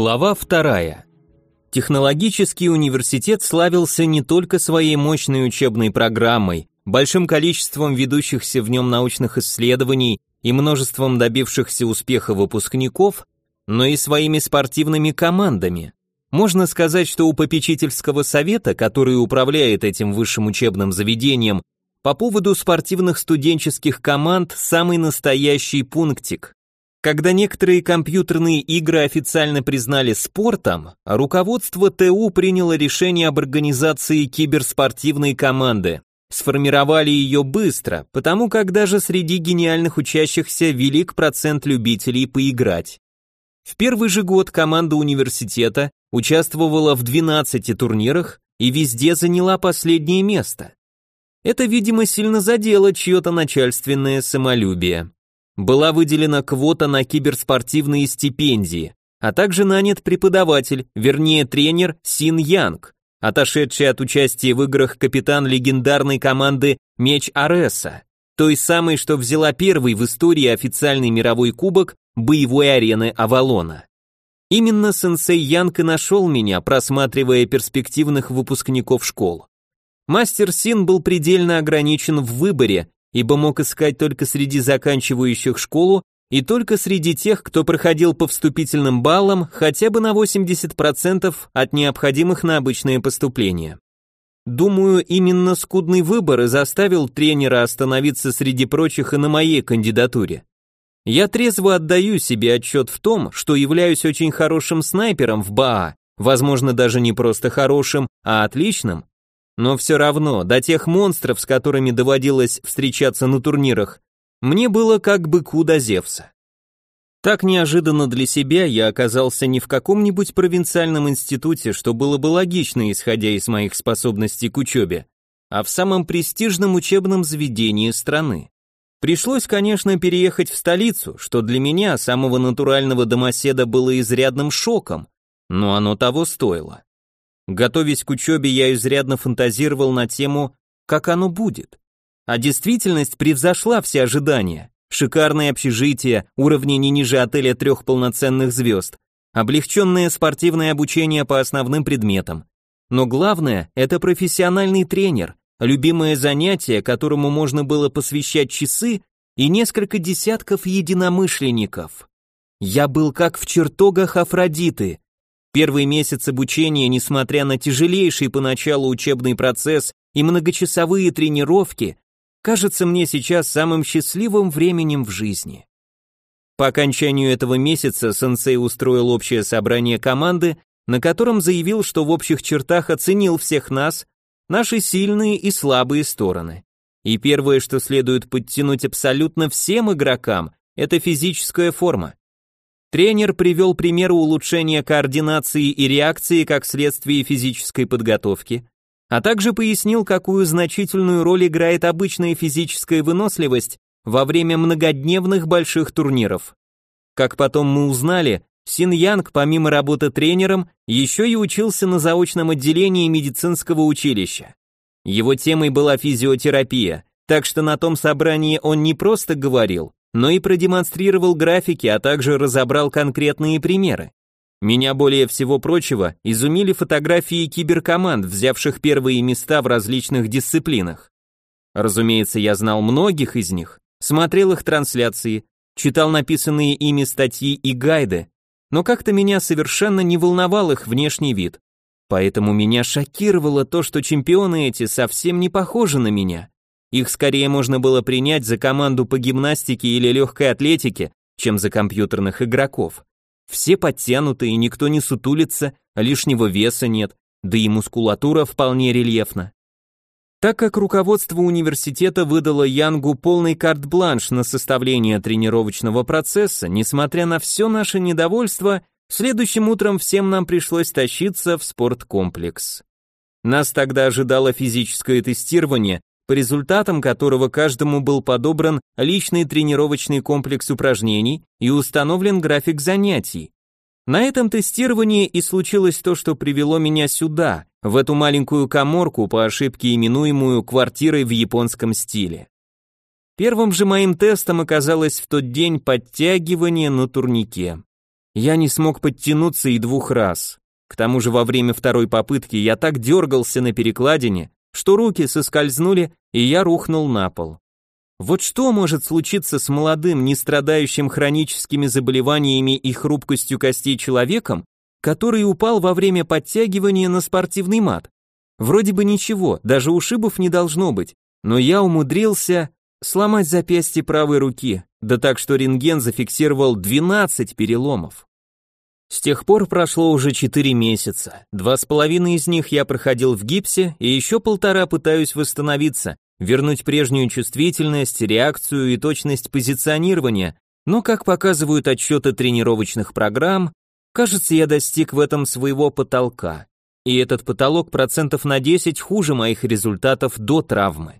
Глава вторая. Технологический университет славился не только своей мощной учебной программой, большим количеством ведущихся в нем научных исследований и множеством добившихся успеха выпускников, но и своими спортивными командами. Можно сказать, что у попечительского совета, который управляет этим высшим учебным заведением, по поводу спортивных студенческих команд самый настоящий пунктик. Когда некоторые компьютерные игры официально признали спортом, руководство ТУ приняло решение об организации киберспортивной команды. Сформировали ее быстро, потому как даже среди гениальных учащихся велик процент любителей поиграть. В первый же год команда университета участвовала в 12 турнирах и везде заняла последнее место. Это, видимо, сильно задело чье-то начальственное самолюбие была выделена квота на киберспортивные стипендии, а также нанят преподаватель, вернее тренер Син Янг, отошедший от участия в играх капитан легендарной команды Меч Ареса, той самой, что взяла первый в истории официальный мировой кубок боевой арены Авалона. Именно сенсей Янг и нашел меня, просматривая перспективных выпускников школ. Мастер Син был предельно ограничен в выборе ибо мог искать только среди заканчивающих школу и только среди тех, кто проходил по вступительным баллам хотя бы на 80% от необходимых на обычное поступление. Думаю, именно скудный выбор и заставил тренера остановиться среди прочих и на моей кандидатуре. Я трезво отдаю себе отчет в том, что являюсь очень хорошим снайпером в БАА, возможно, даже не просто хорошим, а отличным, но все равно, до тех монстров, с которыми доводилось встречаться на турнирах, мне было как бы куда Зевса. Так неожиданно для себя я оказался не в каком-нибудь провинциальном институте, что было бы логично, исходя из моих способностей к учебе, а в самом престижном учебном заведении страны. Пришлось, конечно, переехать в столицу, что для меня, самого натурального домоседа, было изрядным шоком, но оно того стоило. Готовясь к учебе, я изрядно фантазировал на тему, как оно будет. А действительность превзошла все ожидания. Шикарное общежитие, уровни не ниже отеля трех полноценных звезд, облегченное спортивное обучение по основным предметам. Но главное – это профессиональный тренер, любимое занятие, которому можно было посвящать часы и несколько десятков единомышленников. Я был как в чертогах Афродиты, Первый месяц обучения, несмотря на тяжелейший поначалу учебный процесс и многочасовые тренировки, кажется мне сейчас самым счастливым временем в жизни. По окончанию этого месяца сенсей устроил общее собрание команды, на котором заявил, что в общих чертах оценил всех нас, наши сильные и слабые стороны. И первое, что следует подтянуть абсолютно всем игрокам, это физическая форма. Тренер привел примеры улучшения координации и реакции как следствие физической подготовки, а также пояснил, какую значительную роль играет обычная физическая выносливость во время многодневных больших турниров. Как потом мы узнали, Син Янг, помимо работы тренером, еще и учился на заочном отделении медицинского училища. Его темой была физиотерапия, так что на том собрании он не просто говорил, но и продемонстрировал графики, а также разобрал конкретные примеры. Меня более всего прочего изумили фотографии киберкоманд, взявших первые места в различных дисциплинах. Разумеется, я знал многих из них, смотрел их трансляции, читал написанные ими статьи и гайды, но как-то меня совершенно не волновал их внешний вид. Поэтому меня шокировало то, что чемпионы эти совсем не похожи на меня. Их скорее можно было принять за команду по гимнастике или легкой атлетике, чем за компьютерных игроков. Все подтянутые, никто не сутулится, лишнего веса нет, да и мускулатура вполне рельефна. Так как руководство университета выдало Янгу полный карт-бланш на составление тренировочного процесса, несмотря на все наше недовольство, следующим утром всем нам пришлось тащиться в спорткомплекс. Нас тогда ожидало физическое тестирование, по результатам которого каждому был подобран личный тренировочный комплекс упражнений и установлен график занятий. На этом тестировании и случилось то, что привело меня сюда, в эту маленькую коморку, по ошибке именуемую квартирой в японском стиле. Первым же моим тестом оказалось в тот день подтягивание на турнике. Я не смог подтянуться и двух раз. К тому же во время второй попытки я так дергался на перекладине, что руки соскользнули, и я рухнул на пол. Вот что может случиться с молодым, не страдающим хроническими заболеваниями и хрупкостью костей человеком, который упал во время подтягивания на спортивный мат? Вроде бы ничего, даже ушибов не должно быть, но я умудрился сломать запястье правой руки, да так что рентген зафиксировал 12 переломов. С тех пор прошло уже 4 месяца. Два с половиной из них я проходил в гипсе, и еще полтора пытаюсь восстановиться, вернуть прежнюю чувствительность, реакцию и точность позиционирования, но, как показывают отчеты тренировочных программ, кажется, я достиг в этом своего потолка. И этот потолок процентов на 10 хуже моих результатов до травмы.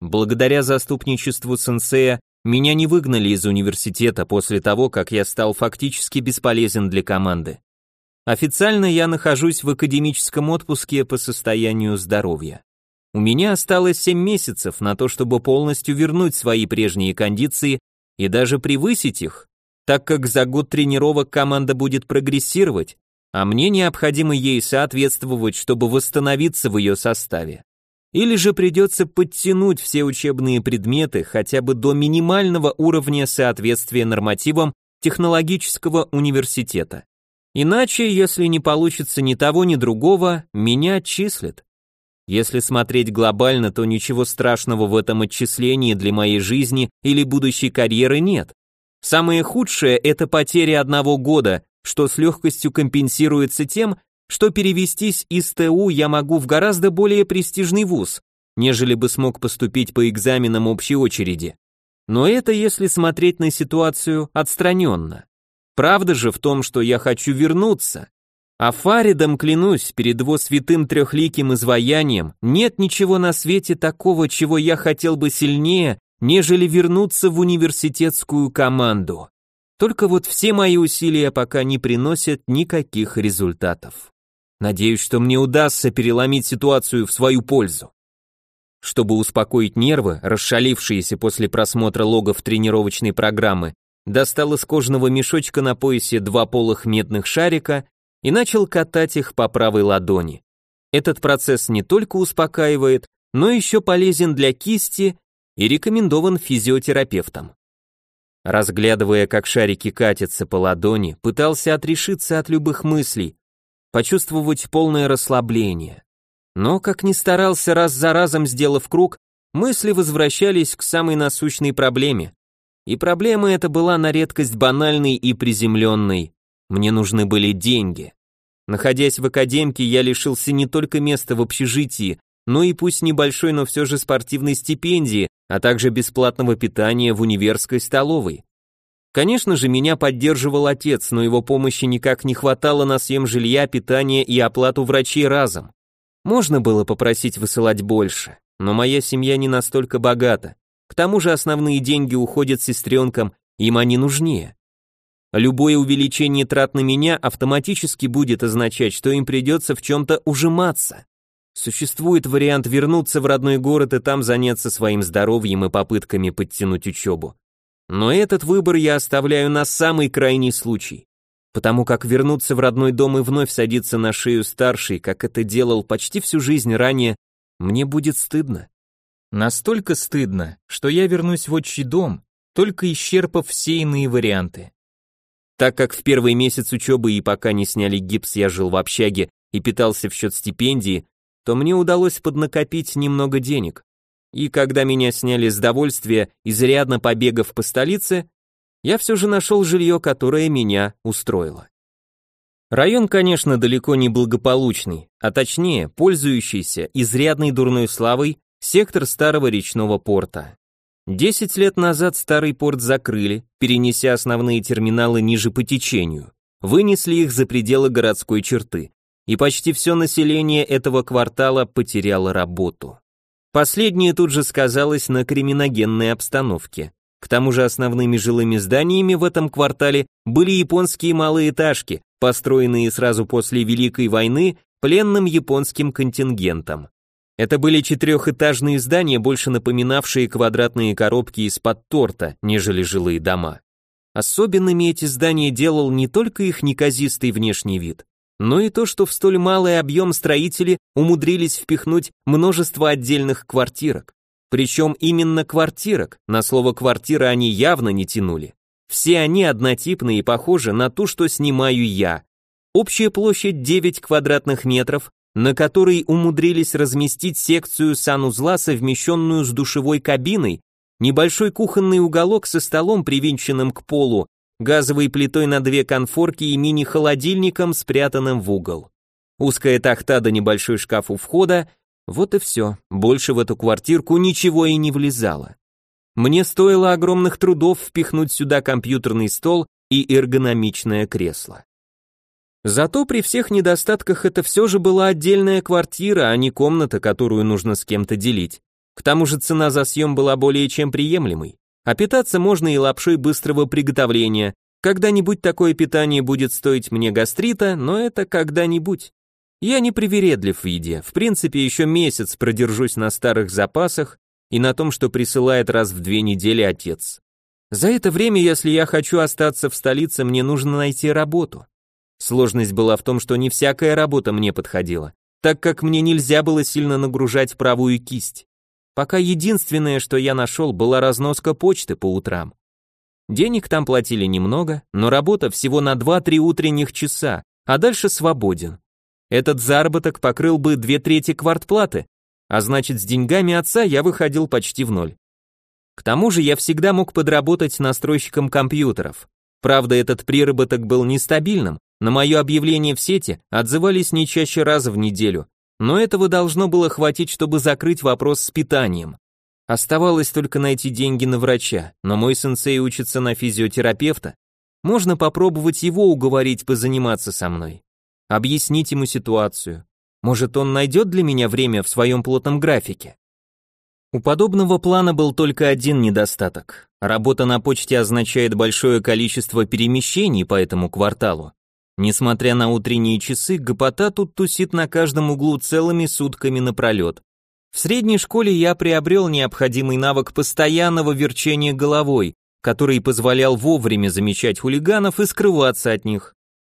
Благодаря заступничеству сенсея меня не выгнали из университета после того, как я стал фактически бесполезен для команды. Официально я нахожусь в академическом отпуске по состоянию здоровья. У меня осталось 7 месяцев на то, чтобы полностью вернуть свои прежние кондиции и даже превысить их, так как за год тренировок команда будет прогрессировать, а мне необходимо ей соответствовать, чтобы восстановиться в ее составе. Или же придется подтянуть все учебные предметы хотя бы до минимального уровня соответствия нормативам технологического университета. Иначе, если не получится ни того, ни другого, меня отчислят. Если смотреть глобально, то ничего страшного в этом отчислении для моей жизни или будущей карьеры нет. Самое худшее – это потеря одного года, что с легкостью компенсируется тем, что перевестись из ТУ я могу в гораздо более престижный вуз, нежели бы смог поступить по экзаменам общей очереди. Но это если смотреть на ситуацию отстраненно. Правда же в том, что я хочу вернуться, а Фаридом клянусь, перед его святым трехликим изваянием, нет ничего на свете такого, чего я хотел бы сильнее, нежели вернуться в университетскую команду. Только вот все мои усилия пока не приносят никаких результатов. Надеюсь, что мне удастся переломить ситуацию в свою пользу. Чтобы успокоить нервы, расшалившиеся после просмотра логов тренировочной программы, достал из кожаного мешочка на поясе два полых медных шарика и начал катать их по правой ладони. Этот процесс не только успокаивает, но еще полезен для кисти и рекомендован физиотерапевтам. Разглядывая, как шарики катятся по ладони, пытался отрешиться от любых мыслей, почувствовать полное расслабление. Но, как ни старался раз за разом сделав круг, мысли возвращались к самой насущной проблеме. И проблема эта была на редкость банальной и приземленной. Мне нужны были деньги. Находясь в академке, я лишился не только места в общежитии, но и пусть небольшой, но все же спортивной стипендии, а также бесплатного питания в универской столовой. Конечно же, меня поддерживал отец, но его помощи никак не хватало на съем жилья, питание и оплату врачей разом. Можно было попросить высылать больше, но моя семья не настолько богата. К тому же основные деньги уходят сестренкам, им они нужнее. Любое увеличение трат на меня автоматически будет означать, что им придется в чем-то ужиматься. Существует вариант вернуться в родной город и там заняться своим здоровьем и попытками подтянуть учебу. Но этот выбор я оставляю на самый крайний случай, потому как вернуться в родной дом и вновь садиться на шею старшей, как это делал почти всю жизнь ранее, мне будет стыдно. Настолько стыдно, что я вернусь в отчий дом, только исчерпав все иные варианты. Так как в первый месяц учебы и пока не сняли гипс, я жил в общаге и питался в счет стипендии, то мне удалось поднакопить немного денег. И когда меня сняли с довольствия, изрядно побегав по столице, я все же нашел жилье, которое меня устроило. Район, конечно, далеко не благополучный, а точнее, пользующийся изрядной дурной славой сектор старого речного порта. Десять лет назад старый порт закрыли, перенеся основные терминалы ниже по течению, вынесли их за пределы городской черты, и почти все население этого квартала потеряло работу. Последнее тут же сказалось на криминогенной обстановке. К тому же основными жилыми зданиями в этом квартале были японские малые этажки, построенные сразу после Великой войны пленным японским контингентом. Это были четырехэтажные здания, больше напоминавшие квадратные коробки из-под торта, нежели жилые дома. Особенными эти здания делал не только их неказистый внешний вид, но и то, что в столь малый объем строители умудрились впихнуть множество отдельных квартирок. Причем именно квартирок, на слово «квартира» они явно не тянули. Все они однотипны и похожи на ту, что снимаю я. Общая площадь 9 квадратных метров, на которой умудрились разместить секцию санузла, совмещенную с душевой кабиной, небольшой кухонный уголок со столом, привинченным к полу, газовой плитой на две конфорки и мини-холодильником, спрятанным в угол. Узкая тахта да небольшой шкаф у входа, вот и все, больше в эту квартирку ничего и не влезало. Мне стоило огромных трудов впихнуть сюда компьютерный стол и эргономичное кресло. Зато при всех недостатках это все же была отдельная квартира, а не комната, которую нужно с кем-то делить. К тому же цена за съем была более чем приемлемой. А питаться можно и лапшой быстрого приготовления. Когда-нибудь такое питание будет стоить мне гастрита, но это когда-нибудь. Я не привередлив в еде, в принципе еще месяц продержусь на старых запасах, и на том, что присылает раз в две недели отец. За это время, если я хочу остаться в столице, мне нужно найти работу. Сложность была в том, что не всякая работа мне подходила, так как мне нельзя было сильно нагружать правую кисть. Пока единственное, что я нашел, была разноска почты по утрам. Денег там платили немного, но работа всего на 2-3 утренних часа, а дальше свободен. Этот заработок покрыл бы две трети квартплаты, а значит с деньгами отца я выходил почти в ноль. К тому же я всегда мог подработать настройщиком компьютеров. Правда, этот приработок был нестабильным, на мое объявление в сети отзывались не чаще раза в неделю, но этого должно было хватить, чтобы закрыть вопрос с питанием. Оставалось только найти деньги на врача, но мой сенсей учится на физиотерапевта. Можно попробовать его уговорить позаниматься со мной. Объяснить ему ситуацию. Может, он найдет для меня время в своем плотном графике? У подобного плана был только один недостаток. Работа на почте означает большое количество перемещений по этому кварталу. Несмотря на утренние часы, гопота тут тусит на каждом углу целыми сутками напролет. В средней школе я приобрел необходимый навык постоянного верчения головой, который позволял вовремя замечать хулиганов и скрываться от них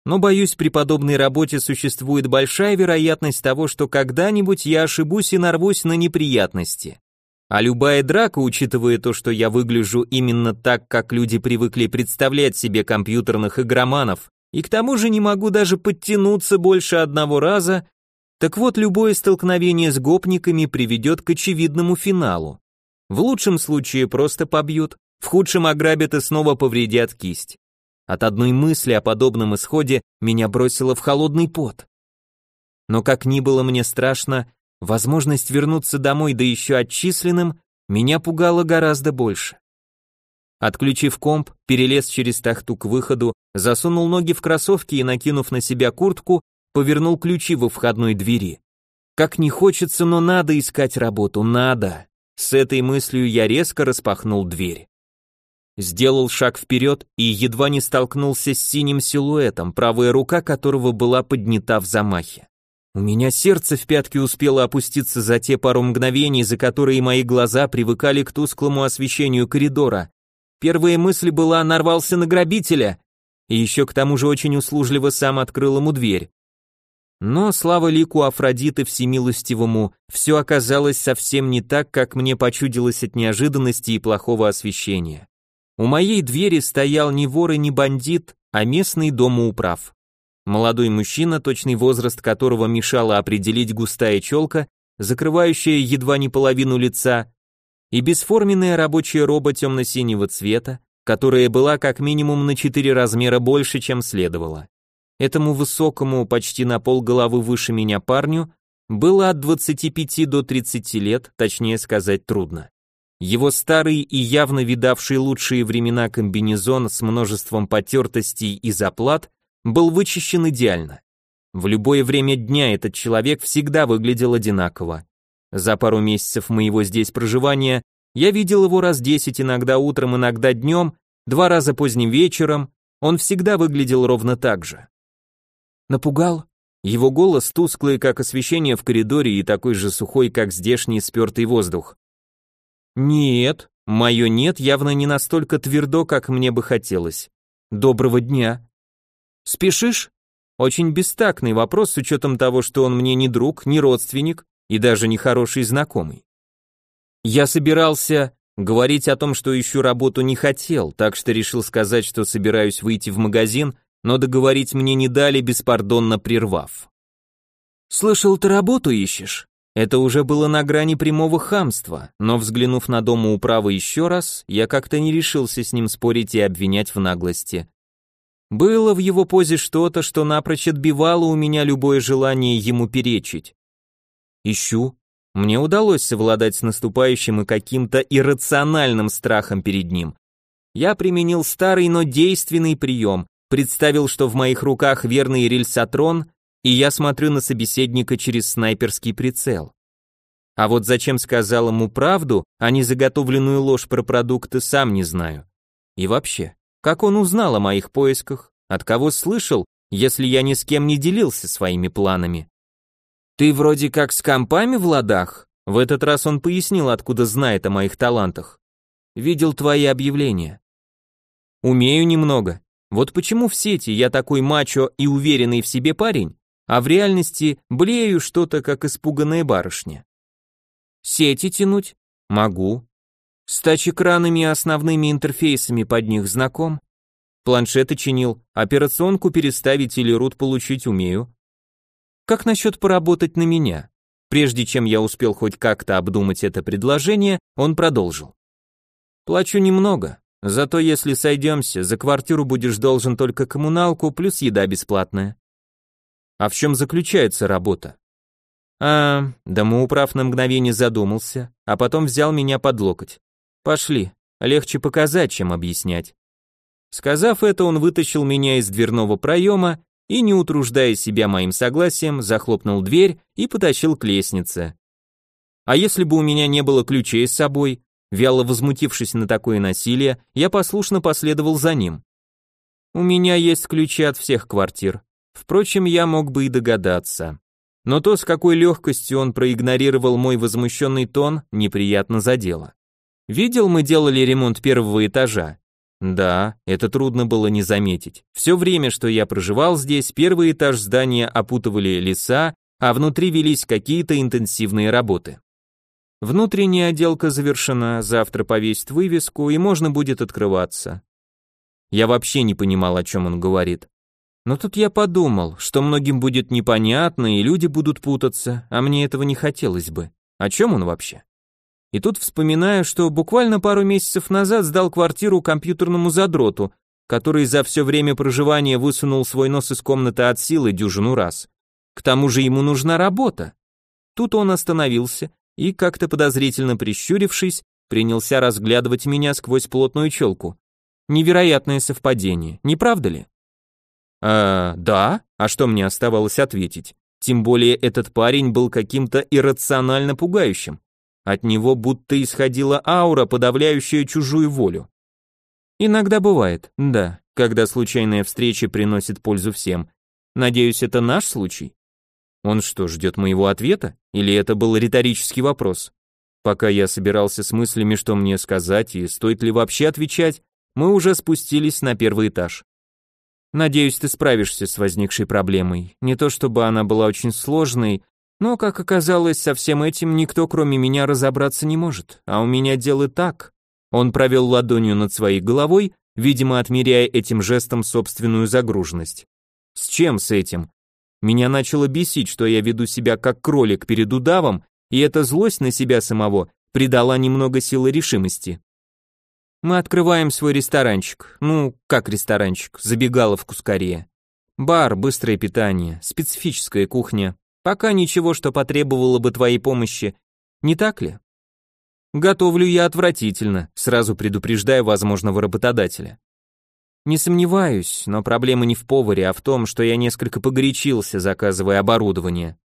но боюсь, при подобной работе существует большая вероятность того, что когда-нибудь я ошибусь и нарвусь на неприятности. А любая драка, учитывая то, что я выгляжу именно так, как люди привыкли представлять себе компьютерных игроманов, и к тому же не могу даже подтянуться больше одного раза, так вот любое столкновение с гопниками приведет к очевидному финалу. В лучшем случае просто побьют, в худшем ограбят и снова повредят кисть. От одной мысли о подобном исходе меня бросило в холодный пот. Но как ни было мне страшно, возможность вернуться домой да еще отчисленным меня пугало гораздо больше. Отключив комп, перелез через тахту к выходу, засунул ноги в кроссовки и, накинув на себя куртку, повернул ключи во входной двери. Как не хочется, но надо искать работу, надо. С этой мыслью я резко распахнул дверь. Сделал шаг вперед и едва не столкнулся с синим силуэтом, правая рука которого была поднята в замахе. У меня сердце в пятки успело опуститься за те пару мгновений, за которые мои глаза привыкали к тусклому освещению коридора. Первая мысль была «нарвался на грабителя», и еще к тому же очень услужливо сам открыл ему дверь. Но, слава лику Афродиты Всемилостивому, все оказалось совсем не так, как мне почудилось от неожиданности и плохого освещения. У моей двери стоял не вор и не бандит, а местный домоуправ. Молодой мужчина, точный возраст которого мешало определить густая челка, закрывающая едва не половину лица, и бесформенная рабочая роба темно-синего цвета, которая была как минимум на 4 размера больше, чем следовало. Этому высокому, почти на пол головы выше меня парню, было от 25 до 30 лет, точнее сказать трудно. Его старый и явно видавший лучшие времена комбинезон с множеством потертостей и заплат был вычищен идеально. В любое время дня этот человек всегда выглядел одинаково. За пару месяцев моего здесь проживания я видел его раз десять, иногда утром, иногда днем, два раза поздним вечером, он всегда выглядел ровно так же. Напугал? Его голос тусклый, как освещение в коридоре, и такой же сухой, как здешний спертый воздух. «Нет», Мое «нет» явно не настолько твердо, как мне бы хотелось. Доброго дня. Спешишь? Очень бестактный вопрос с учетом того, что он мне не друг, не родственник и даже не хороший знакомый. Я собирался говорить о том, что ищу работу не хотел, так что решил сказать, что собираюсь выйти в магазин, но договорить мне не дали, беспардонно прервав. «Слышал, ты работу ищешь?» Это уже было на грани прямого хамства, но взглянув на дома управы еще раз, я как-то не решился с ним спорить и обвинять в наглости. Было в его позе что-то, что напрочь отбивало у меня любое желание ему перечить. Ищу. Мне удалось совладать с наступающим и каким-то иррациональным страхом перед ним. Я применил старый, но действенный прием, представил, что в моих руках верный рельсотрон и я смотрю на собеседника через снайперский прицел. А вот зачем сказал ему правду, а не заготовленную ложь про продукты, сам не знаю. И вообще, как он узнал о моих поисках, от кого слышал, если я ни с кем не делился своими планами? Ты вроде как с компами в ладах? В этот раз он пояснил, откуда знает о моих талантах. Видел твои объявления. Умею немного. Вот почему в сети я такой мачо и уверенный в себе парень, а в реальности блею что-то, как испуганная барышня. Сети тянуть? Могу. С тач-экранами и основными интерфейсами под них знаком? Планшеты чинил, операционку переставить или рут получить умею. Как насчет поработать на меня? Прежде чем я успел хоть как-то обдумать это предложение, он продолжил. Плачу немного, зато если сойдемся, за квартиру будешь должен только коммуналку плюс еда бесплатная. А в чем заключается работа? А, домоуправ на мгновение задумался, а потом взял меня под локоть. Пошли, легче показать, чем объяснять. Сказав это, он вытащил меня из дверного проема и, не утруждая себя моим согласием, захлопнул дверь и потащил к лестнице. А если бы у меня не было ключей с собой, вяло возмутившись на такое насилие, я послушно последовал за ним. У меня есть ключи от всех квартир, Впрочем, я мог бы и догадаться. Но то, с какой легкостью он проигнорировал мой возмущенный тон, неприятно задело. Видел, мы делали ремонт первого этажа. Да, это трудно было не заметить. Все время, что я проживал здесь, первый этаж здания опутывали леса, а внутри велись какие-то интенсивные работы. Внутренняя отделка завершена, завтра повесить вывеску, и можно будет открываться. Я вообще не понимал, о чем он говорит. Но тут я подумал, что многим будет непонятно и люди будут путаться, а мне этого не хотелось бы. О чем он вообще? И тут вспоминаю, что буквально пару месяцев назад сдал квартиру компьютерному задроту, который за все время проживания высунул свой нос из комнаты от силы дюжину раз. К тому же ему нужна работа. Тут он остановился и, как-то подозрительно прищурившись, принялся разглядывать меня сквозь плотную челку. Невероятное совпадение, не правда ли? «А, да? А что мне оставалось ответить? Тем более этот парень был каким-то иррационально пугающим. От него будто исходила аура, подавляющая чужую волю. Иногда бывает, да, когда случайная встреча приносит пользу всем. Надеюсь, это наш случай? Он что, ждет моего ответа? Или это был риторический вопрос? Пока я собирался с мыслями, что мне сказать и стоит ли вообще отвечать, мы уже спустились на первый этаж. Надеюсь, ты справишься с возникшей проблемой. Не то чтобы она была очень сложной, но, как оказалось, со всем этим никто, кроме меня, разобраться не может. А у меня дело так. Он провел ладонью над своей головой, видимо, отмеряя этим жестом собственную загруженность. С чем с этим? Меня начало бесить, что я веду себя как кролик перед удавом, и эта злость на себя самого придала немного силы решимости. Мы открываем свой ресторанчик. Ну, как ресторанчик, забегаловку скорее. Бар, быстрое питание, специфическая кухня. Пока ничего, что потребовало бы твоей помощи. Не так ли? Готовлю я отвратительно, сразу предупреждая возможного работодателя. Не сомневаюсь, но проблема не в поваре, а в том, что я несколько погорячился, заказывая оборудование.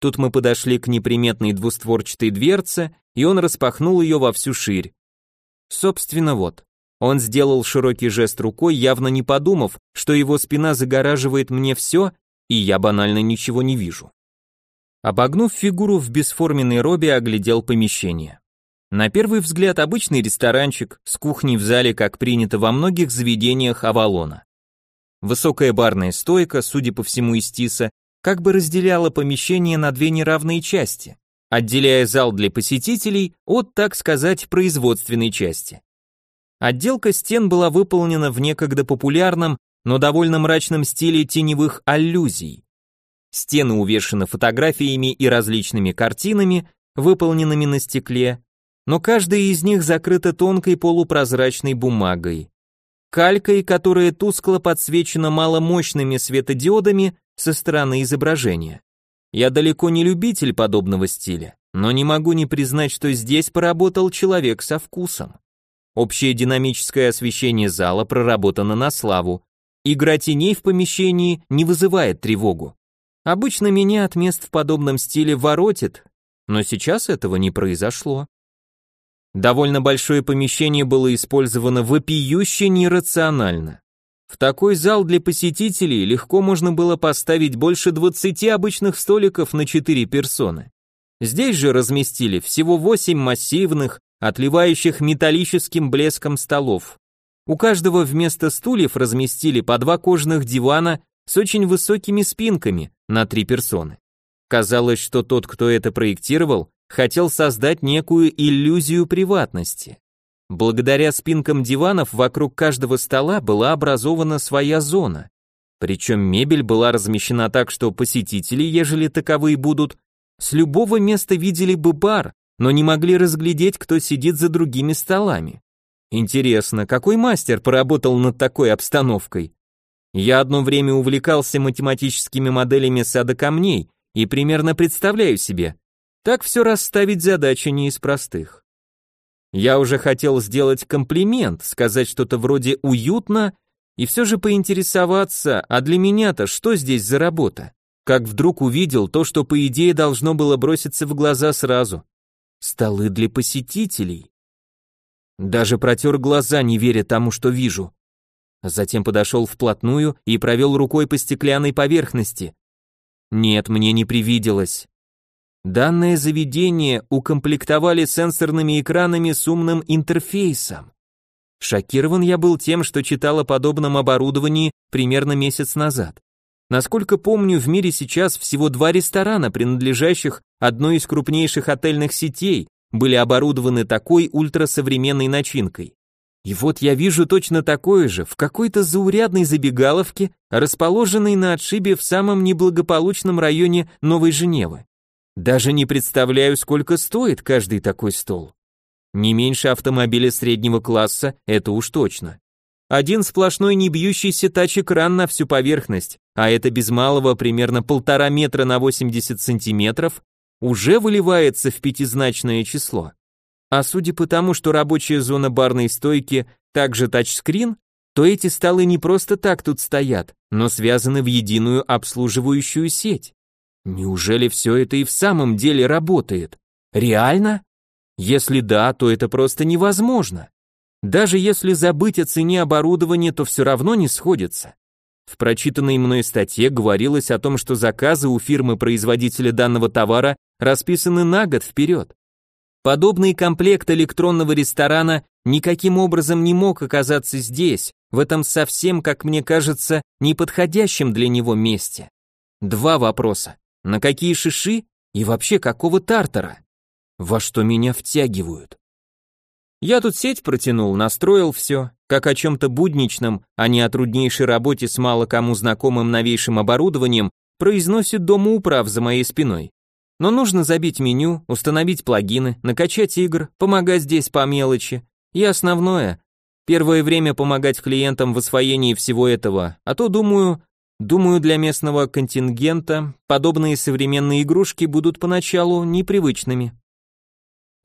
Тут мы подошли к неприметной двустворчатой дверце, и он распахнул ее во всю ширь. Собственно вот. Он сделал широкий жест рукой, явно не подумав, что его спина загораживает мне все, и я банально ничего не вижу. Обогнув фигуру в бесформенной робе, оглядел помещение. На первый взгляд обычный ресторанчик с кухней в зале, как принято во многих заведениях Авалона. Высокая барная стойка, судя по всему из тиса, как бы разделяла помещение на две неравные части, отделяя зал для посетителей от, так сказать, производственной части. Отделка стен была выполнена в некогда популярном, но довольно мрачном стиле теневых аллюзий. Стены увешаны фотографиями и различными картинами, выполненными на стекле, но каждая из них закрыта тонкой полупрозрачной бумагой. Калькой, которая тускло подсвечена маломощными светодиодами со стороны изображения. Я далеко не любитель подобного стиля, но не могу не признать, что здесь поработал человек со вкусом. Общее динамическое освещение зала проработано на славу. Игра теней в помещении не вызывает тревогу. Обычно меня от мест в подобном стиле воротит, но сейчас этого не произошло. Довольно большое помещение было использовано вопиюще нерационально. В такой зал для посетителей легко можно было поставить больше 20 обычных столиков на 4 персоны. Здесь же разместили всего 8 массивных, отливающих металлическим блеском столов. У каждого вместо стульев разместили по два кожаных дивана с очень высокими спинками на три персоны. Казалось, что тот, кто это проектировал, хотел создать некую иллюзию приватности. Благодаря спинкам диванов вокруг каждого стола была образована своя зона. Причем мебель была размещена так, что посетители, ежели таковые будут, с любого места видели бы бар, но не могли разглядеть, кто сидит за другими столами. Интересно, какой мастер поработал над такой обстановкой? Я одно время увлекался математическими моделями сада камней и примерно представляю себе, так все расставить задача не из простых. Я уже хотел сделать комплимент, сказать что-то вроде «уютно», и все же поинтересоваться, а для меня-то что здесь за работа? Как вдруг увидел то, что по идее должно было броситься в глаза сразу. Столы для посетителей. Даже протер глаза, не веря тому, что вижу. Затем подошел вплотную и провел рукой по стеклянной поверхности. Нет, мне не привиделось. Данное заведение укомплектовали сенсорными экранами с умным интерфейсом. Шокирован я был тем, что читал о подобном оборудовании примерно месяц назад. Насколько помню, в мире сейчас всего два ресторана, принадлежащих одной из крупнейших отельных сетей, были оборудованы такой ультрасовременной начинкой. И вот я вижу точно такое же в какой-то заурядной забегаловке, расположенной на отшибе в самом неблагополучном районе Новой Женевы. Даже не представляю, сколько стоит каждый такой стол. Не меньше автомобиля среднего класса, это уж точно. Один сплошной небьющийся тач-экран на всю поверхность, а это без малого примерно полтора метра на 80 сантиметров, уже выливается в пятизначное число. А судя по тому, что рабочая зона барной стойки также тачскрин, то эти столы не просто так тут стоят, но связаны в единую обслуживающую сеть. Неужели все это и в самом деле работает? Реально? Если да, то это просто невозможно. Даже если забыть о цене оборудования, то все равно не сходится. В прочитанной мной статье говорилось о том, что заказы у фирмы-производителя данного товара расписаны на год вперед. Подобный комплект электронного ресторана никаким образом не мог оказаться здесь, в этом совсем, как мне кажется, неподходящем для него месте. Два вопроса. На какие шиши и вообще какого тартара? Во что меня втягивают? Я тут сеть протянул, настроил все, как о чем-то будничном, а не о труднейшей работе с мало кому знакомым новейшим оборудованием, произносит домоуправ за моей спиной. Но нужно забить меню, установить плагины, накачать игр, помогать здесь по мелочи. И основное, первое время помогать клиентам в освоении всего этого, а то, думаю, думаю, для местного контингента подобные современные игрушки будут поначалу непривычными.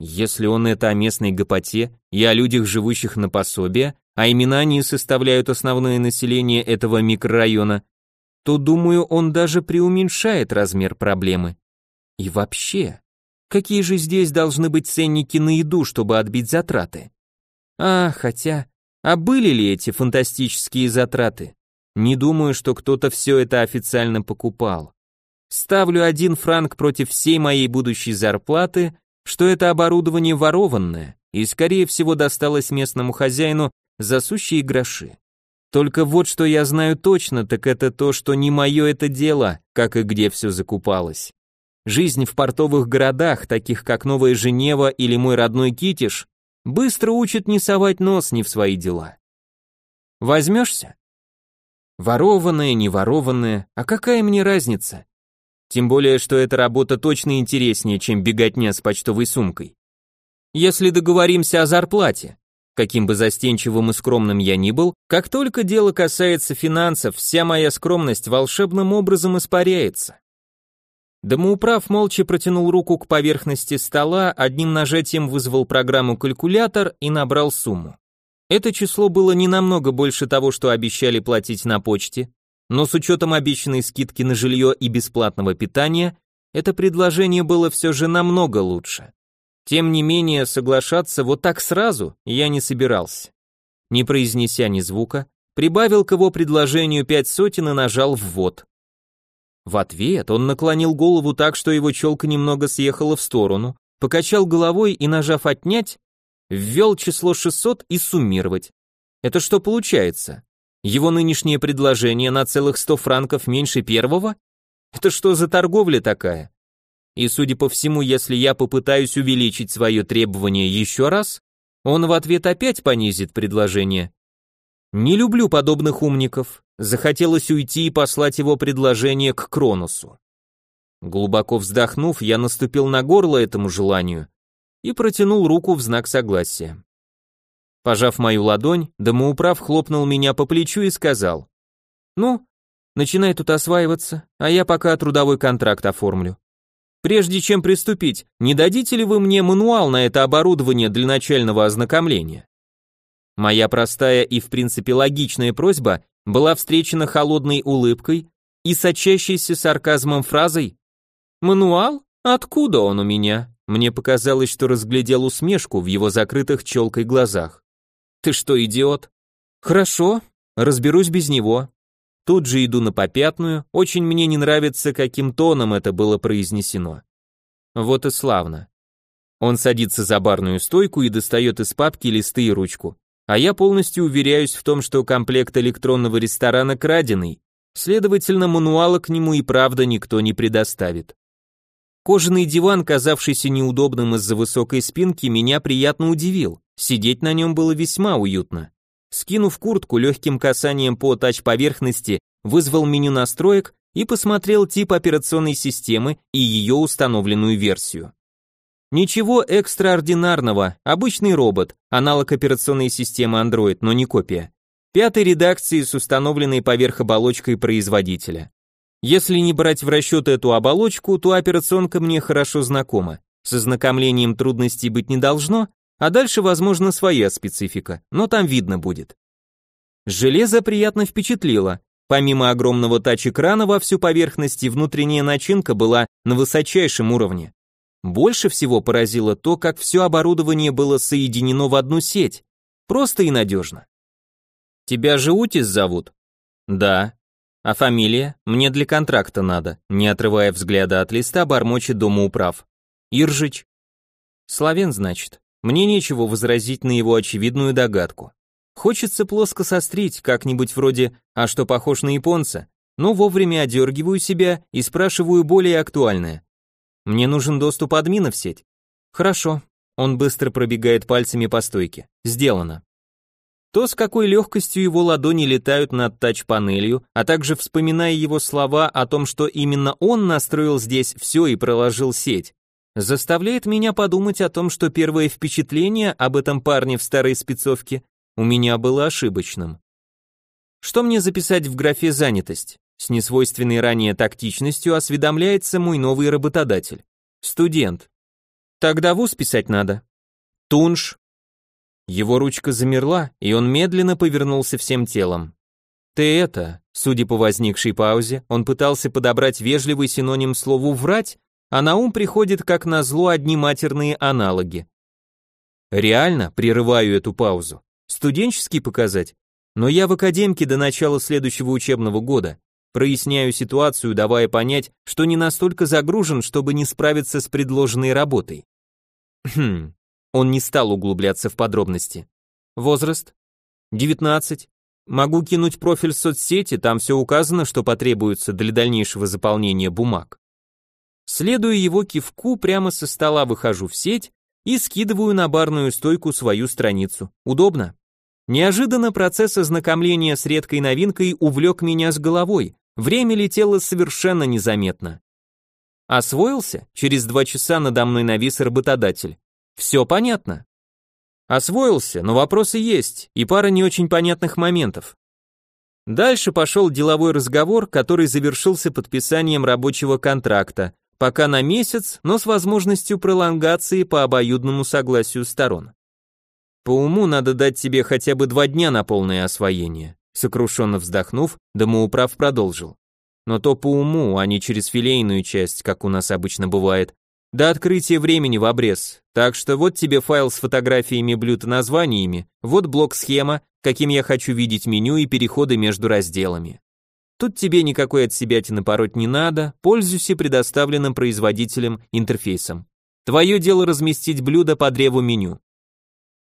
Если он это о местной гопоте и о людях, живущих на пособие, а именно они составляют основное население этого микрорайона, то, думаю, он даже преуменьшает размер проблемы. И вообще, какие же здесь должны быть ценники на еду, чтобы отбить затраты? А, хотя, а были ли эти фантастические затраты? Не думаю, что кто-то все это официально покупал. Ставлю один франк против всей моей будущей зарплаты, что это оборудование ворованное и, скорее всего, досталось местному хозяину за сущие гроши. Только вот что я знаю точно, так это то, что не мое это дело, как и где все закупалось. Жизнь в портовых городах, таких как Новая Женева или мой родной Китиш, быстро учит не совать нос не в свои дела. Возьмешься? Ворованное, не ворованное, а какая мне разница? Тем более, что эта работа точно интереснее, чем беготня с почтовой сумкой. Если договоримся о зарплате, каким бы застенчивым и скромным я ни был, как только дело касается финансов, вся моя скромность волшебным образом испаряется. Домоуправ молча протянул руку к поверхности стола, одним нажатием вызвал программу калькулятор и набрал сумму. Это число было не намного больше того, что обещали платить на почте, но с учетом обещанной скидки на жилье и бесплатного питания, это предложение было все же намного лучше. Тем не менее, соглашаться вот так сразу я не собирался. Не произнеся ни звука, прибавил к его предложению пять сотен и нажал ввод. В ответ он наклонил голову так, что его челка немного съехала в сторону, покачал головой и, нажав «отнять», ввел число 600 и суммировать. Это что получается? Его нынешнее предложение на целых 100 франков меньше первого? Это что за торговля такая? И судя по всему, если я попытаюсь увеличить свое требование еще раз, он в ответ опять понизит предложение. Не люблю подобных умников. Захотелось уйти и послать его предложение к Кроносу. Глубоко вздохнув, я наступил на горло этому желанию и протянул руку в знак согласия. Пожав мою ладонь, домоуправ хлопнул меня по плечу и сказал, «Ну, начинай тут осваиваться, а я пока трудовой контракт оформлю. Прежде чем приступить, не дадите ли вы мне мануал на это оборудование для начального ознакомления?» Моя простая и в принципе логичная просьба была встречена холодной улыбкой и сочащейся сарказмом фразой «Мануал? Откуда он у меня?» Мне показалось, что разглядел усмешку в его закрытых челкой глазах. «Ты что, идиот?» «Хорошо, разберусь без него». Тут же иду на попятную, очень мне не нравится, каким тоном это было произнесено. Вот и славно. Он садится за барную стойку и достает из папки листы и ручку. А я полностью уверяюсь в том, что комплект электронного ресторана краденый, следовательно, мануала к нему и правда никто не предоставит. Кожаный диван, казавшийся неудобным из-за высокой спинки, меня приятно удивил. Сидеть на нем было весьма уютно. Скинув куртку легким касанием по тач-поверхности, вызвал меню настроек и посмотрел тип операционной системы и ее установленную версию. Ничего экстраординарного, обычный робот, аналог операционной системы Android, но не копия. Пятой редакции с установленной поверх оболочкой производителя. Если не брать в расчет эту оболочку, то операционка мне хорошо знакома. С ознакомлением трудностей быть не должно, а дальше, возможно, своя специфика, но там видно будет. Железо приятно впечатлило. Помимо огромного тач-экрана во всю поверхность, внутренняя начинка была на высочайшем уровне. Больше всего поразило то, как все оборудование было соединено в одну сеть. Просто и надежно. Тебя же Утис зовут? Да. А фамилия? Мне для контракта надо. Не отрывая взгляда от листа, бормочет домоуправ. Иржич. Славен, значит. Мне нечего возразить на его очевидную догадку. Хочется плоско сострить, как-нибудь вроде «а что, похож на японца?», но вовремя одергиваю себя и спрашиваю более актуальное. Мне нужен доступ админа в сеть. Хорошо. Он быстро пробегает пальцами по стойке. Сделано. То, с какой легкостью его ладони летают над тач-панелью, а также вспоминая его слова о том, что именно он настроил здесь все и проложил сеть, заставляет меня подумать о том, что первое впечатление об этом парне в старой спецовке у меня было ошибочным. Что мне записать в графе «занятость»? С несвойственной ранее тактичностью осведомляется мой новый работодатель. Студент. Тогда вуз писать надо. Тунш. Его ручка замерла, и он медленно повернулся всем телом. Ты это, судя по возникшей паузе, он пытался подобрать вежливый синоним слову «врать», а на ум приходит как назло одни матерные аналоги. Реально прерываю эту паузу. Студенческий показать? Но я в академке до начала следующего учебного года. Проясняю ситуацию, давая понять, что не настолько загружен, чтобы не справиться с предложенной работой. Хм. Он не стал углубляться в подробности. Возраст? 19. Могу кинуть профиль соцсети, там все указано, что потребуется для дальнейшего заполнения бумаг. Следуя его кивку, прямо со стола выхожу в сеть и скидываю на барную стойку свою страницу. Удобно. Неожиданно процесс ознакомления с редкой новинкой увлек меня с головой. Время летело совершенно незаметно. Освоился? Через два часа надо мной навис работодатель. Все понятно. Освоился, но вопросы есть, и пара не очень понятных моментов. Дальше пошел деловой разговор, который завершился подписанием рабочего контракта, пока на месяц, но с возможностью пролонгации по обоюдному согласию сторон. По уму надо дать тебе хотя бы два дня на полное освоение. Сокрушенно вздохнув, домоуправ продолжил. Но то по уму, а не через филейную часть, как у нас обычно бывает. До открытия времени в обрез. Так что вот тебе файл с фотографиями блюд и названиями, вот блок-схема, каким я хочу видеть меню и переходы между разделами. Тут тебе никакой от себя пороть не надо, пользуйся предоставленным производителем интерфейсом. Твое дело разместить блюдо по древу меню.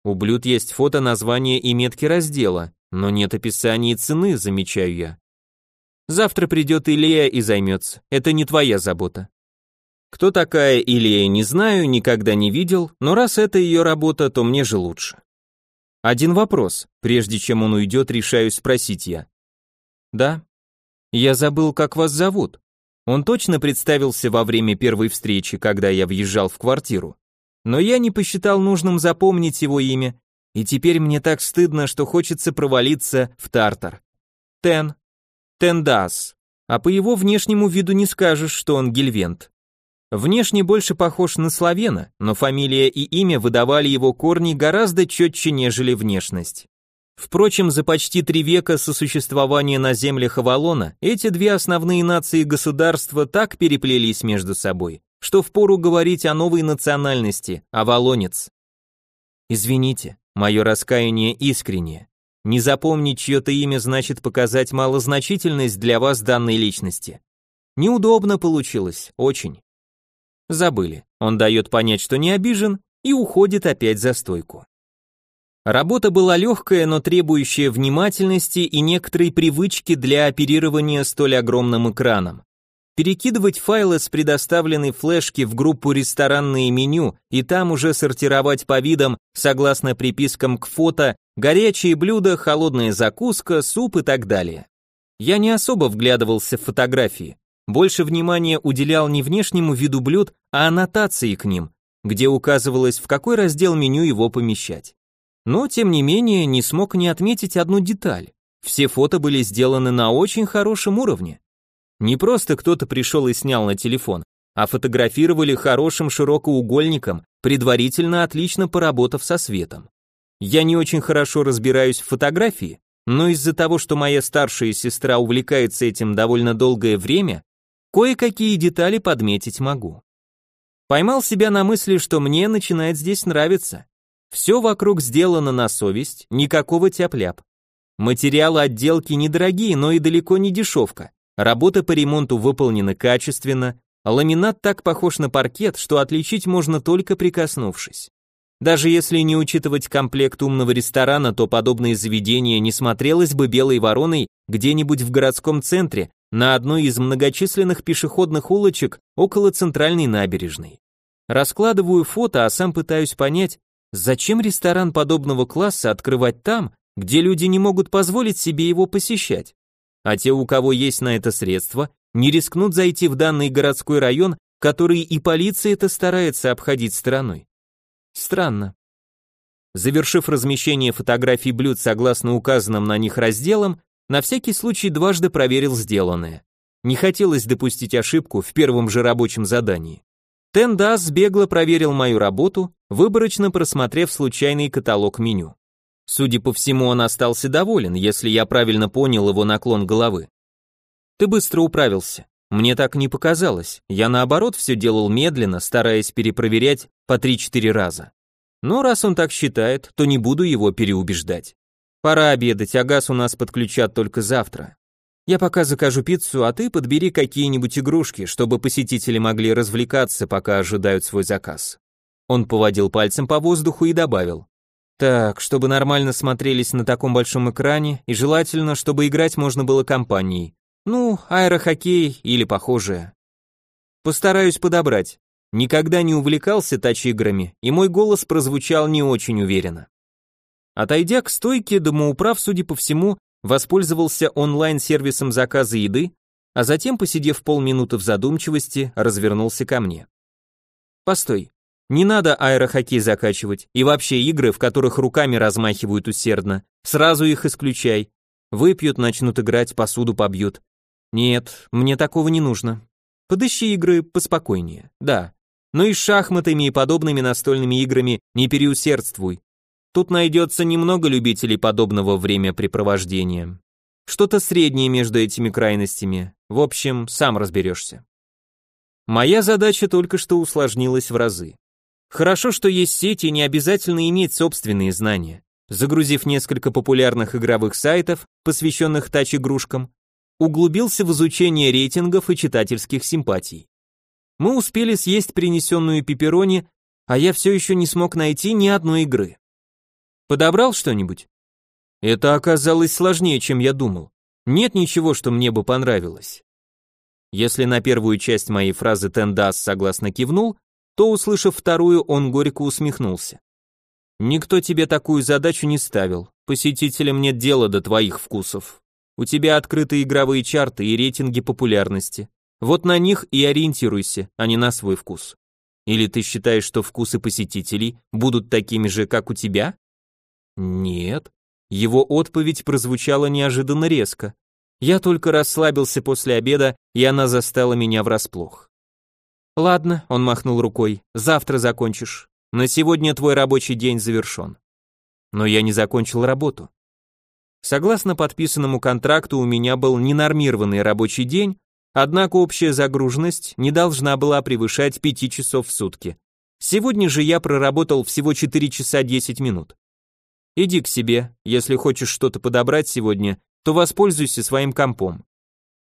У блюд есть фото, название и метки раздела, но нет описания и цены, замечаю я. Завтра придет Илья и займется, это не твоя забота. Кто такая Илья, не знаю, никогда не видел, но раз это ее работа, то мне же лучше. Один вопрос, прежде чем он уйдет, решаю спросить я. Да? Я забыл, как вас зовут. Он точно представился во время первой встречи, когда я въезжал в квартиру но я не посчитал нужным запомнить его имя, и теперь мне так стыдно, что хочется провалиться в тартар. Тен. Тендас. А по его внешнему виду не скажешь, что он гельвент. Внешне больше похож на славена, но фамилия и имя выдавали его корни гораздо четче, нежели внешность. Впрочем, за почти три века сосуществования на землях Авалона эти две основные нации государства так переплелись между собой, что впору говорить о новой национальности, авалонец. Извините, мое раскаяние искреннее. Не запомнить чье-то имя значит показать малозначительность для вас данной личности. Неудобно получилось, очень. Забыли. Он дает понять, что не обижен, и уходит опять за стойку. Работа была легкая, но требующая внимательности и некоторой привычки для оперирования столь огромным экраном перекидывать файлы с предоставленной флешки в группу ресторанные меню и там уже сортировать по видам согласно припискам к фото горячие блюда, холодная закуска, суп и так далее. Я не особо вглядывался в фотографии, больше внимания уделял не внешнему виду блюд, а аннотации к ним, где указывалось, в какой раздел меню его помещать. Но, тем не менее, не смог не отметить одну деталь. Все фото были сделаны на очень хорошем уровне. Не просто кто-то пришел и снял на телефон, а фотографировали хорошим широкоугольником, предварительно отлично поработав со светом. Я не очень хорошо разбираюсь в фотографии, но из-за того, что моя старшая сестра увлекается этим довольно долгое время, кое-какие детали подметить могу. Поймал себя на мысли, что мне начинает здесь нравиться. Все вокруг сделано на совесть, никакого тяп-ляп. Материалы отделки недорогие, но и далеко не дешевка. Работа по ремонту выполнена качественно, а ламинат так похож на паркет, что отличить можно только прикоснувшись. Даже если не учитывать комплект умного ресторана, то подобное заведение не смотрелось бы белой вороной где-нибудь в городском центре, на одной из многочисленных пешеходных улочек около центральной набережной. Раскладываю фото, а сам пытаюсь понять, зачем ресторан подобного класса открывать там, где люди не могут позволить себе его посещать а те, у кого есть на это средства, не рискнут зайти в данный городской район, который и полиция это старается обходить стороной. Странно. Завершив размещение фотографий блюд согласно указанным на них разделам, на всякий случай дважды проверил сделанное. Не хотелось допустить ошибку в первом же рабочем задании. Тендас бегло проверил мою работу, выборочно просмотрев случайный каталог меню. Судя по всему, он остался доволен, если я правильно понял его наклон головы. Ты быстро управился. Мне так не показалось. Я наоборот все делал медленно, стараясь перепроверять по 3-4 раза. Но раз он так считает, то не буду его переубеждать. Пора обедать, а газ у нас подключат только завтра. Я пока закажу пиццу, а ты подбери какие-нибудь игрушки, чтобы посетители могли развлекаться, пока ожидают свой заказ. Он поводил пальцем по воздуху и добавил. Так, чтобы нормально смотрелись на таком большом экране, и желательно, чтобы играть можно было компанией. Ну, аэрохоккей или похожее. Постараюсь подобрать. Никогда не увлекался тач-играми, и мой голос прозвучал не очень уверенно. Отойдя к стойке, домоуправ, судя по всему, воспользовался онлайн-сервисом заказа еды, а затем, посидев полминуты в задумчивости, развернулся ко мне. Постой, не надо аэрохоккей закачивать, и вообще игры, в которых руками размахивают усердно, сразу их исключай. Выпьют, начнут играть, посуду побьют. Нет, мне такого не нужно. Подыщи игры поспокойнее, да. Но и с шахматами и подобными настольными играми не переусердствуй. Тут найдется немного любителей подобного времяпрепровождения. Что-то среднее между этими крайностями. В общем, сам разберешься. Моя задача только что усложнилась в разы. Хорошо, что есть сети, не обязательно иметь собственные знания. Загрузив несколько популярных игровых сайтов, посвященных тач-игрушкам, углубился в изучение рейтингов и читательских симпатий. Мы успели съесть принесенную пепперони, а я все еще не смог найти ни одной игры. Подобрал что-нибудь? Это оказалось сложнее, чем я думал. Нет ничего, что мне бы понравилось. Если на первую часть моей фразы Тендас согласно кивнул, то, услышав вторую, он горько усмехнулся. «Никто тебе такую задачу не ставил. Посетителям нет дела до твоих вкусов. У тебя открытые игровые чарты и рейтинги популярности. Вот на них и ориентируйся, а не на свой вкус. Или ты считаешь, что вкусы посетителей будут такими же, как у тебя? Нет. Его отповедь прозвучала неожиданно резко. Я только расслабился после обеда, и она застала меня врасплох. Ладно, он махнул рукой. Завтра закончишь. На сегодня твой рабочий день завершен. Но я не закончил работу. Согласно подписанному контракту у меня был ненормированный рабочий день, однако общая загруженность не должна была превышать 5 часов в сутки. Сегодня же я проработал всего 4 часа 10 минут. Иди к себе, если хочешь что-то подобрать сегодня, то воспользуйся своим компом.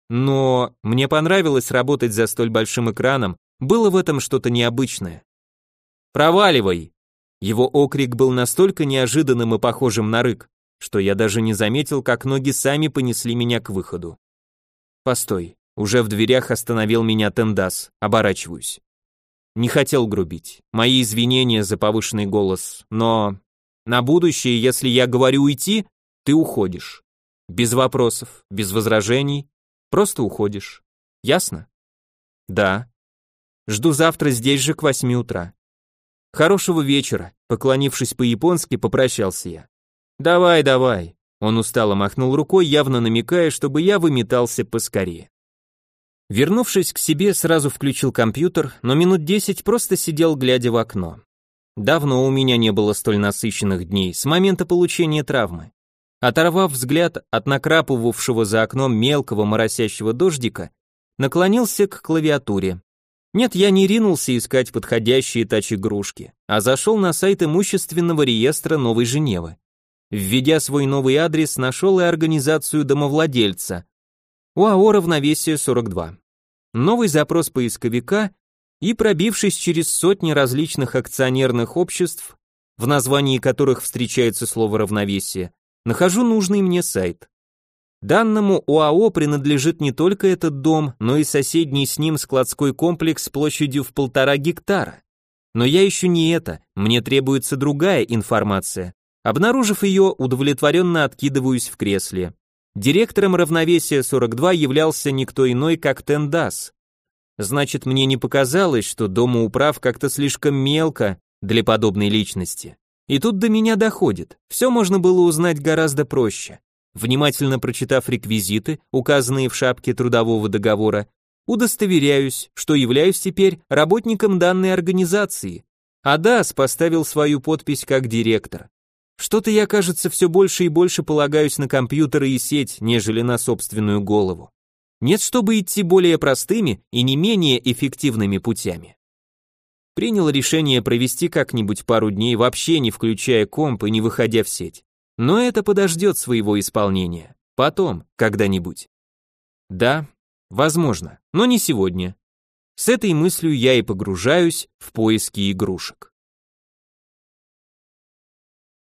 Но мне понравилось работать за столь большим экраном, было в этом что-то необычное. «Проваливай!» Его окрик был настолько неожиданным и похожим на рык, что я даже не заметил, как ноги сами понесли меня к выходу. «Постой!» Уже в дверях остановил меня Тендас, оборачиваюсь. Не хотел грубить. Мои извинения за повышенный голос, но... На будущее, если я говорю уйти, ты уходишь. Без вопросов, без возражений, просто уходишь. Ясно? Да. Жду завтра здесь же к восьми утра. Хорошего вечера, поклонившись по-японски, попрощался я. Давай, давай. Он устало махнул рукой, явно намекая, чтобы я выметался поскорее. Вернувшись к себе, сразу включил компьютер, но минут десять просто сидел, глядя в окно. Давно у меня не было столь насыщенных дней, с момента получения травмы. Оторвав взгляд от накрапывавшего за окном мелкого моросящего дождика, наклонился к клавиатуре. Нет, я не ринулся искать подходящие тач-игрушки, а зашел на сайт имущественного реестра Новой Женевы. Введя свой новый адрес, нашел и организацию домовладельца. УАО равновесие 42. Новый запрос поисковика и пробившись через сотни различных акционерных обществ, в названии которых встречается слово равновесие, нахожу нужный мне сайт. Данному ОАО принадлежит не только этот дом, но и соседний с ним складской комплекс площадью в полтора гектара. Но я ищу не это, мне требуется другая информация. Обнаружив ее, удовлетворенно откидываюсь в кресле. Директором равновесия 42 являлся никто иной, как Тендас. Значит, мне не показалось, что домоуправ как-то слишком мелко для подобной личности. И тут до меня доходит. Все можно было узнать гораздо проще. Внимательно прочитав реквизиты, указанные в шапке трудового договора, удостоверяюсь, что являюсь теперь работником данной организации. Адас поставил свою подпись как директор. Что-то я, кажется, все больше и больше полагаюсь на компьютеры и сеть, нежели на собственную голову. Нет, чтобы идти более простыми и не менее эффективными путями. Принял решение провести как-нибудь пару дней, вообще не включая комп и не выходя в сеть. Но это подождет своего исполнения. Потом, когда-нибудь. Да, возможно, но не сегодня. С этой мыслью я и погружаюсь в поиски игрушек.